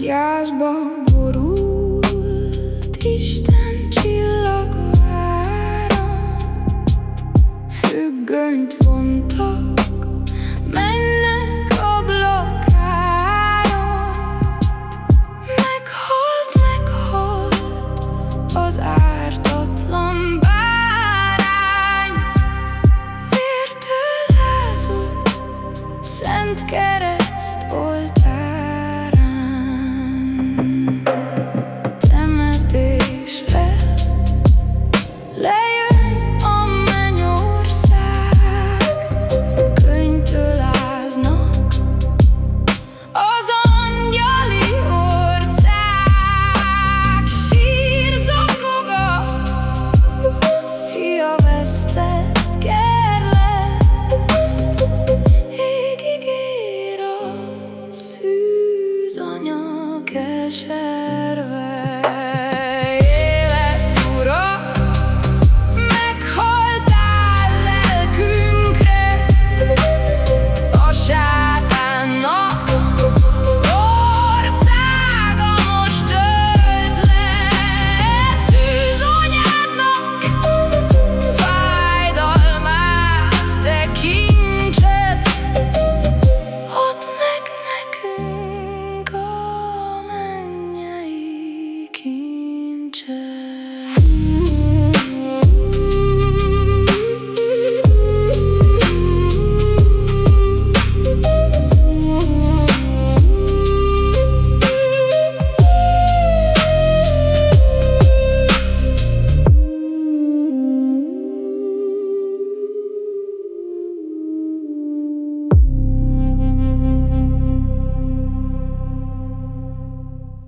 gyászba borult Isten csillagvára Függönyt vontak, mennek ablakára. Meghalt, meghalt az ártatlan bárány. Vértől lázott, szent kell Kesher